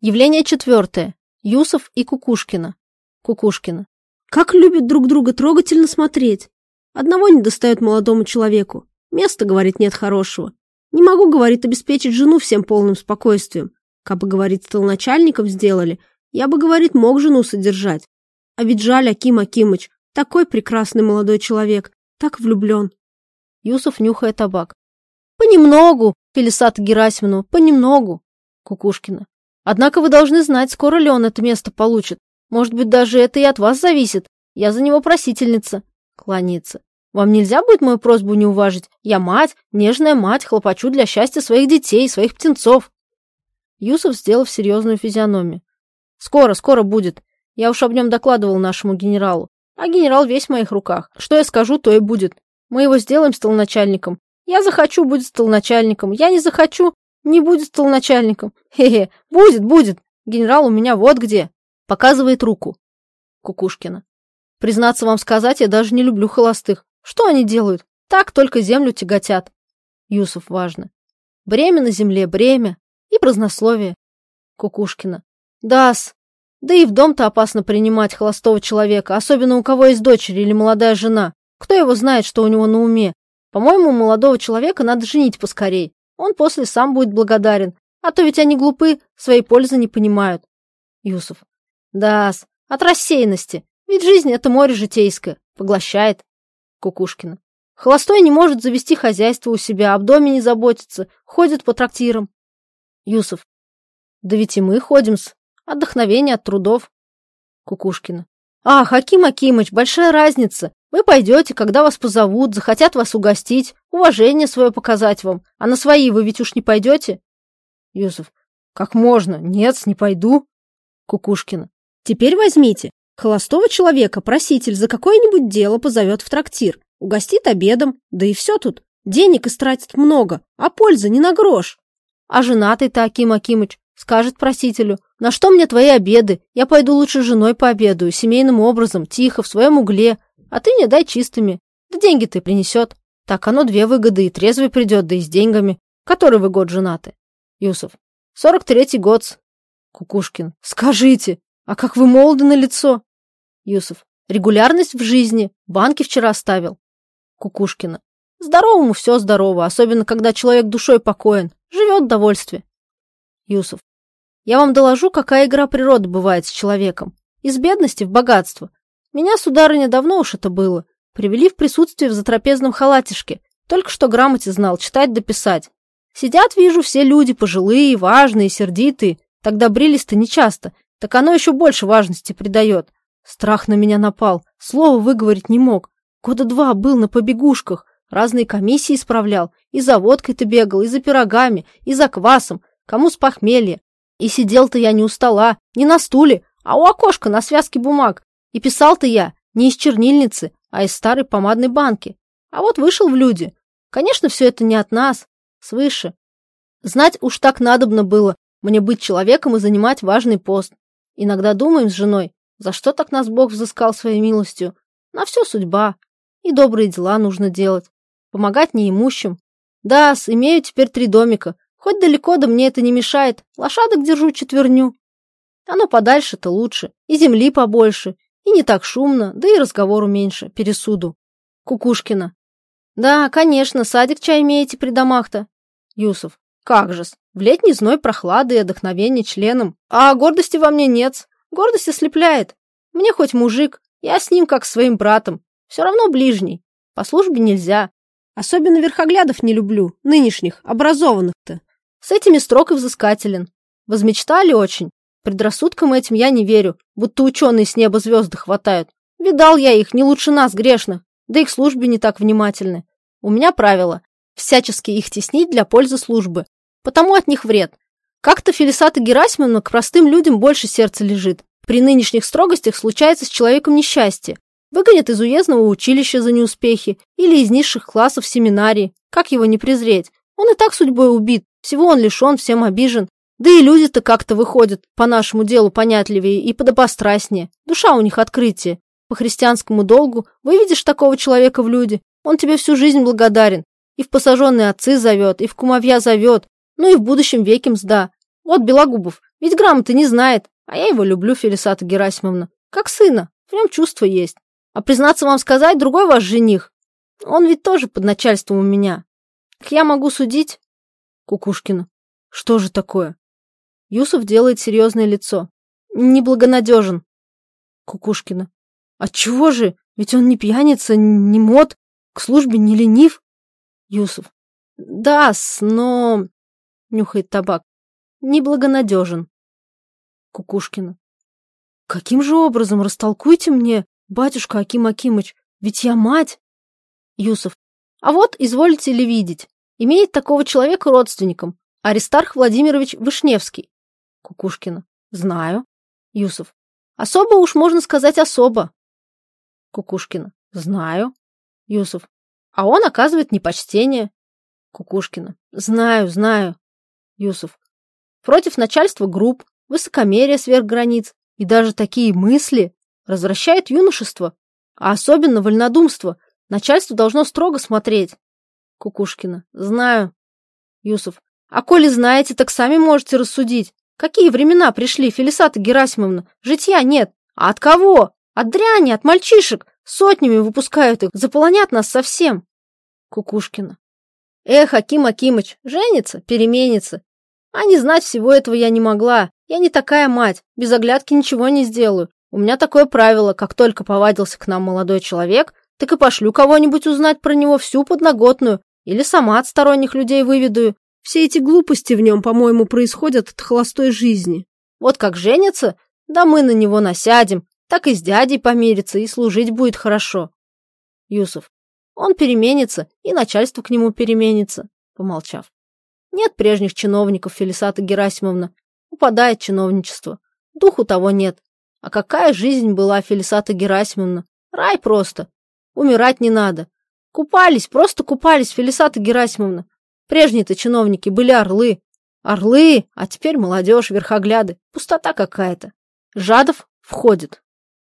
Явление четвертое. Юсов и Кукушкина. Кукушкина. Как любят друг друга трогательно смотреть. Одного не достает молодому человеку. Места, говорит, нет хорошего. Не могу, говорит, обеспечить жену всем полным спокойствием. Как бы, говорит, столначальником сделали, я бы, говорит, мог жену содержать. А ведь жаль, Аким Акимыч, такой прекрасный молодой человек, так влюблен. Юсов нюхает табак. Понемногу, Фелисата Герасимовна, понемногу. Кукушкина. Однако вы должны знать, скоро ли он это место получит. Может быть, даже это и от вас зависит. Я за него просительница. Кланяется. Вам нельзя будет мою просьбу не уважить? Я мать, нежная мать, хлопочу для счастья своих детей, своих птенцов. Юсов сделав серьезную физиономию. Скоро, скоро будет. Я уж об нем докладывал нашему генералу. А генерал весь в моих руках. Что я скажу, то и будет. Мы его сделаем столоначальником. Я захочу, будет столоначальником. Я не захочу, не будет столоначальником. Хе-хе, будет, будет. Генерал у меня вот где. Показывает руку. Кукушкина. Признаться вам сказать, я даже не люблю холостых. Что они делают? Так только землю тяготят. Юсов важно. Бремя на земле, бремя. И празднословие. Кукушкина. Да-с. Да и в дом-то опасно принимать холостого человека, особенно у кого есть дочери или молодая жена. Кто его знает, что у него на уме? По-моему, молодого человека надо женить поскорей. Он после сам будет благодарен. А то ведь они глупы, своей пользы не понимают. Юсов. Да-с, от рассеянности. Ведь жизнь — это море житейское. Поглощает. Кукушкина. Холостой не может завести хозяйство у себя, об доме не заботится, ходит по трактирам. Юсов. Да ведь и мы ходим-с. Отдохновение от трудов. Кукушкина. Ах, Аким Акимыч, большая разница. Вы пойдете, когда вас позовут, захотят вас угостить, уважение свое показать вам. А на свои вы ведь уж не пойдете? Юсов. Как можно? Нет, не пойду. Кукушкина. Теперь возьмите. Холостого человека проситель за какое-нибудь дело позовет в трактир, угостит обедом, да и все тут. Денег истратит много, а пользы не на грош. А женатый-то Аким Акимыч скажет просителю, на что мне твои обеды? Я пойду лучше с женой пообедаю, семейным образом, тихо, в своем угле. А ты не дай чистыми. Да деньги ты принесет. Так оно две выгоды, и трезвый придет, да и с деньгами. Который вы год женаты? Юсов. Сорок третий год. Кукушкин. Скажите, а как вы молоды на лицо? Юсов. Регулярность в жизни. Банки вчера ставил. Кукушкина. Здоровому все здорово, особенно когда человек душой покоен. Живет в довольстве. Юсов. Я вам доложу, какая игра природы бывает с человеком. Из бедности в богатство. Меня, сударыня, давно уж это было. Привели в присутствие в затрапезном халатишке. Только что грамоте знал, читать да писать. Сидят, вижу, все люди пожилые, важные, сердитые. Тогда брились-то нечасто. Так оно еще больше важности придает. Страх на меня напал, слова выговорить не мог. Года два был на побегушках, разные комиссии исправлял, и за водкой-то бегал, и за пирогами, и за квасом, кому с похмелья. И сидел-то я не у стола, не на стуле, а у окошка на связке бумаг. И писал-то я не из чернильницы, а из старой помадной банки. А вот вышел в люди. Конечно, все это не от нас, свыше. Знать уж так надобно было мне быть человеком и занимать важный пост. Иногда думаем с женой, за что так нас Бог взыскал своей милостью? На все судьба. И добрые дела нужно делать. Помогать неимущим. Да, имею теперь три домика. Хоть далеко, да мне это не мешает. Лошадок держу четверню. Оно подальше-то лучше. И земли побольше. И не так шумно, да и разговору меньше, пересуду. Кукушкина. Да, конечно, садик чай имеете при домах-то. Юсов. Как же-с. В летний зной прохлады и отдохновение членом. А гордости во мне нет. Гордость ослепляет. Мне хоть мужик, я с ним как с своим братом. Все равно ближний. По службе нельзя. Особенно верхоглядов не люблю, нынешних, образованных-то. С этими строг и взыскателен. Возмечтали очень. Предрассудкам этим я не верю, будто ученые с неба звезды хватают. Видал я их, не лучше нас, грешных, да и к службе не так внимательны. У меня правило – всячески их теснить для пользы службы, потому от них вред. Как-то Фелисата Герасимовна к простым людям больше сердца лежит. При нынешних строгостях случается с человеком несчастье. Выгонят из уездного училища за неуспехи или из низших классов семинарии. Как его не презреть? Он и так судьбой убит, всего он лишен, всем обижен. Да и люди-то как-то выходят по нашему делу понятливее и подобострастнее. Душа у них открытие. По христианскому долгу выведешь такого человека в люди, он тебе всю жизнь благодарен. И в посаженные отцы зовет, и в кумовья зовет, ну и в будущем веке мзда. Вот Белогубов, Ведь грамоты не знает, а я его люблю, Фелисата Герасимовна. Как сына, в нем чувства есть. А признаться вам сказать, другой ваш жених. Он ведь тоже под начальством у меня. Как я могу судить? Кукушкина. Что же такое? Юсов делает серьезное лицо. Неблагонадежен. Кукушкина. Отчего же? Ведь он не пьяница, не мод, к службе не ленив. Юсов. Да, но... Нюхает табак. Неблагонадежен. Кукушкина. Каким же образом, растолкуйте мне, батюшка Аким Акимыч, ведь я мать. Юсов. А вот, изволите ли видеть, имеет такого человека родственником, Аристарх Владимирович Вышневский. Кукушкина. Знаю. Юсов. Особо уж можно сказать особо. Кукушкина. Знаю. Юсов. А он оказывает непочтение. Кукушкина. Знаю, знаю. Юсуф. Против начальства групп, высокомерие сверх границ и даже такие мысли развращает юношество, а особенно вольнодумство. Начальство должно строго смотреть. Кукушкина. Знаю. Юсуф. А коли знаете, так сами можете рассудить. Какие времена пришли, Фелисата Герасимовна? Житья нет. А от кого? От дряни, от мальчишек. Сотнями выпускают их, заполонят нас совсем. Кукушкина. Эх, Аким Акимыч, женится, переменится. А не знать всего этого я не могла. Я не такая мать, без оглядки ничего не сделаю. У меня такое правило, как только повадился к нам молодой человек, так и пошлю кого-нибудь узнать про него всю подноготную, или сама от сторонних людей выведаю. Все эти глупости в нем, по-моему, происходят от холостой жизни. Вот как женится, да мы на него насядем, так и с дядей помирится, и служить будет хорошо. Юсов. Он переменится, и начальство к нему переменится, помолчав. Нет прежних чиновников, Фелисата Герасимовна. Упадает чиновничество. Духу того нет. А какая жизнь была, Фелисата Герасимовна? Рай просто. Умирать не надо. Купались, просто купались, Фелисата Герасимовна. Прежние-то чиновники были орлы. Орлы, а теперь молодежь, верхогляды. Пустота какая-то. Жадов входит.